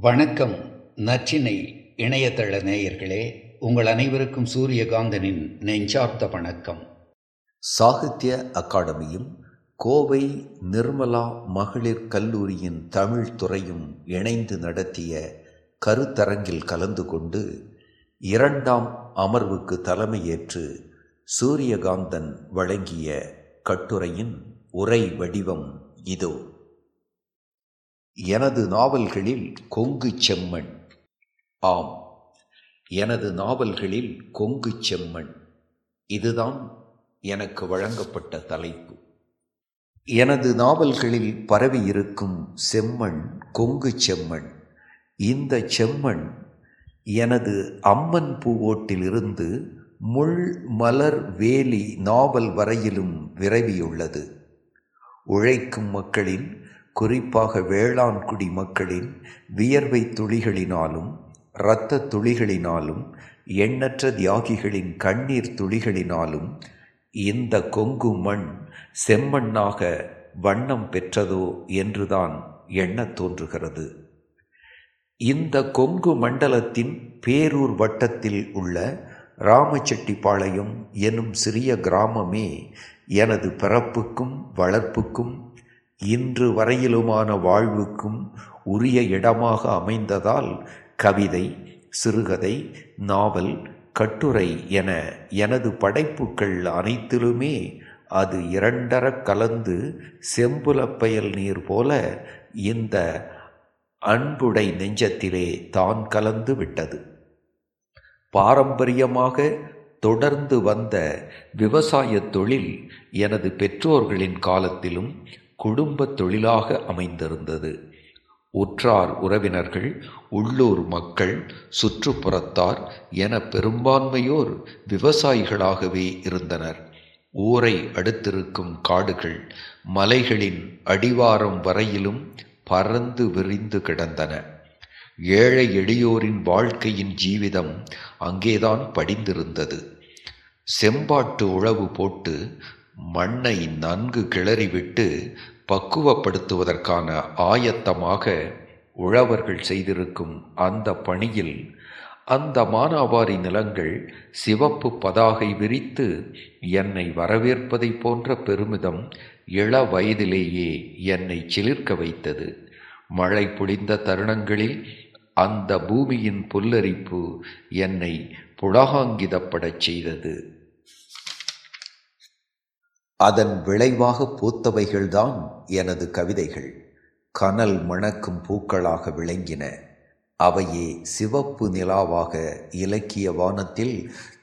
வணக்கம் நற்றினை இணையதள நேயர்களே உங்கள் அனைவருக்கும் சூரியகாந்தனின் நெஞ்சார்த்த வணக்கம். சாகித்ய அகாடமியும் கோவை நிர்மலா மகளிர் கல்லூரியின் தமிழ் துறையும் இணைந்து நடத்திய கருத்தரங்கில் கலந்து கொண்டு இரண்டாம் அமர்வுக்கு தலைமையேற்று சூரியகாந்தன் வழங்கிய கட்டுரையின் உரை வடிவம் இதோ. எனது நாவல்களில் கொங்கு செம்மண். ஆம் எனது நாவல்களில் கொங்கு செம்மண். இதுதான் எனக்கு வழங்கப்பட்ட தலைப்பு. எனது நாவல்களில் பரவி இருக்கும் செம்மண் கொங்கு செம்மண். இந்த செம்மண் எனது அம்மன் பூவோட்டிலிருந்து முள் மலர் வேலி நாவல் வரையிலும் விரவியுள்ளது. உழைக்கும் மக்களின் குறிப்பாக வேளாண் குடி மக்களின் வியர்வை துளிகளினாலும் இரத்த துளிகளினாலும் எண்ணற்ற தியாகிகளின் கண்ணீர் துளிகளினாலும் இந்த கொங்கு மண் செம்மண்ணாக வண்ணம் பெற்றதோ என்றுதான் எண்ணத் தோன்றுகிறது. இந்த கொங்கு மண்டலத்தின் பேரூர் வட்டத்தில் உள்ள ராமச்செட்டிப்பாளையம் எனும் சிறிய கிராமமே எனது பிறப்புக்கும் வளர்ப்புக்கும் இன்று வரையிலுமான வாழ்வுக்கும் உரிய இடமாக அமைந்ததால் கவிதை சிறுகதை நாவல் கட்டுரை என எனது படைப்புக்கள் அனைத்திலுமே அது இரண்டர கலந்து செம்புலப்பயல் நீர் போல இந்த அன்புடை நெஞ்சத்திலே தான் கலந்து விட்டது. பாரம்பரியமாக தொடர்ந்து வந்த விவசாய தொழில் எனது பெற்றோர்களின் காலத்திலும் குடும்ப தொழிலாக அமைந்திருந்தது. உற்றார் உறவினர்கள் உள்ளூர் மக்கள் சுற்றுப்புறத்தார் என பெரும்பான்மையோர் விவசாயிகளாகவே இருந்தனர். ஊரை அடுத்திருக்கும் காடுகள் மலைகளின் அடிவாரம் வரையிலும் பறந்து விரிந்து கிடந்தன. ஏழை எளியோரின் வாழ்க்கையின் ஜீவிதம் அங்கேதான் படிந்திருந்தது. செம்பாட்டு உழவு போட்டு மண்ணை நன்கு கிளறிவிட்டு பக்குவப்படுத்துவதற்கான ஆயத்தமாக உழவர்கள் செய்திருக்கும் அந்த பணியில் அந்த மானாவாரி நிலங்கள் சிவப்பு பதாகை விரித்து என்னை வரவேற்பதை போன்ற பெருமிதம் இள வயதிலேயே என்னை சிலிர்க்க வைத்தது. மழை பொழிந்த தருணங்களில் அந்த பூமியின் புல்லரிப்பு என்னை புலகாங்கிதப்படச் செய்தது. அதன் விளைவாக பூத்தவைகள்தான் எனது கவிதைகள். கனல் மணக்கும் பூக்களாக விளங்கின. அவையே சிவப்பு நிலாவாக இலக்கிய வானத்தில்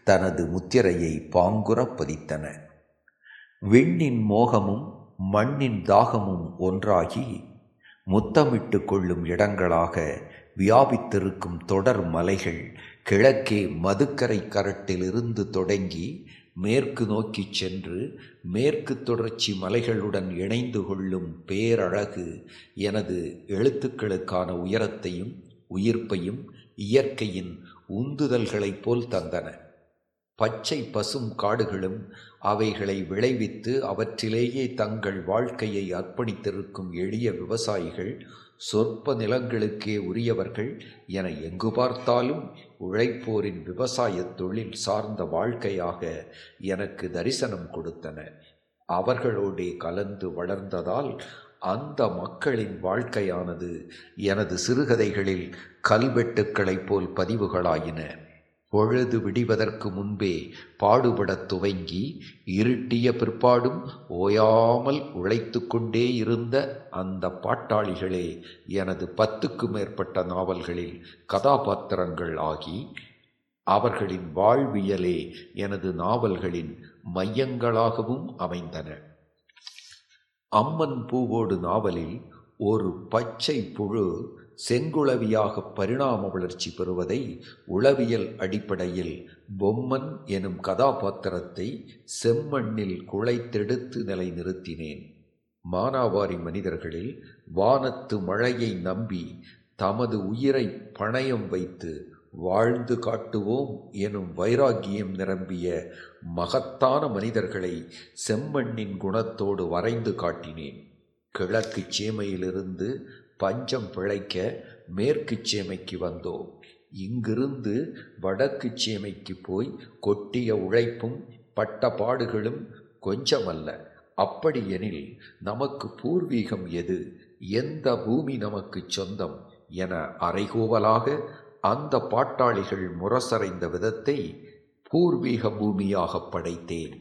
தனது முத்திரையை பாங்குறப் பதித்தன. விண்ணின் மோகமும் மண்ணின் தாகமும் ஒன்றாகி முத்தமிட்டு கொள்ளும் இடங்களாக வியாபித்திருக்கும் தொடர் மலைகள் கிழக்கே மதுக்கரை கரட்டிலிருந்து தொடங்கி மேற்கு நோக்கி சென்று மேற்கு தொடர்ச்சி மலைகளுடன் இணைந்து கொள்ளும் பேரழகு எனது எழுத்துக்களுக்கான உயரத்தையும் உயிர்ப்பையும் இயற்கையின் உந்துதல்களைப் போல் தந்தன. பச்சை பசும் காடுகளும் அவைகளை விளைவித்து அவற்றிலேயே தங்கள் வாழ்க்கையை அர்ப்பணித்திருக்கும் எளிய விவசாயிகள் சொற்ப நிலங்களுக்கே உரியவர்கள் என எங்கு பார்த்தாலும் உழைப்போரின் விவசாய தொழில் சார்ந்த வாழ்க்கையாக எனக்கு தரிசனம் கொடுத்தன. அவர்களோடே கலந்து வளர்ந்ததால் அந்த மக்களின் வாழ்க்கையானது எனது சிறுகதைகளில் கல்வெட்டுக்களைப் போல் பதிவுகளாயின. பொழுது விடிவதற்கு முன்பே பாடுபடத் துவங்கி இருட்டிய பிற்பாடும் ஓயாமல் உழைத்து கொண்டே இருந்த அந்த பாட்டாளிகளே எனது பத்துக்கு மேற்பட்ட நாவல்களில் கதாபாத்திரங்கள் ஆகி அவர்களின் வாழ்வியலே எனது நாவல்களின் மையங்களாகவும் அமைந்தன. அம்மன் பூவோடு நாவலில் ஒரு பச்சை புழு செங்குளவியாக பரிணாம வளர்ச்சி பெறுவதை உளவியல் அடிப்படையில் பொம்மன் எனும் கதாபாத்திரத்தை செம்மண்ணில் குழைத்தெடுத்து நிலைநிறுத்தினேன். மானாவாரி மனிதர்களில் வானத்து மழையை நம்பி தமது உயிரை பணயம் வைத்து வாழ்ந்து காட்டுவோம் எனும் வைராக்கியம் நிரம்பிய மகத்தான மனிதர்களை செம்மண்ணின் குணத்தோடு வரைந்து காட்டினேன். கிழக்கு சீமையிலிருந்து பஞ்சம் பிழைக்க மேற்கு சேமைக்கு வந்தோம். இங்கிருந்து வடக்கு சேமைக்கு போய் கொட்டிய உழைப்பும் பட்ட பாடுகளும் கொஞ்சமல்ல. அப்படியெனில் நமக்கு பூர்வீகம் எது? எந்த பூமி நமக்கு சொந்தம் என அறைகூவலாக அந்த பாட்டாளிகள் முரசறைந்த விதத்தை பூர்வீக பூமியாக படைத்தேன்.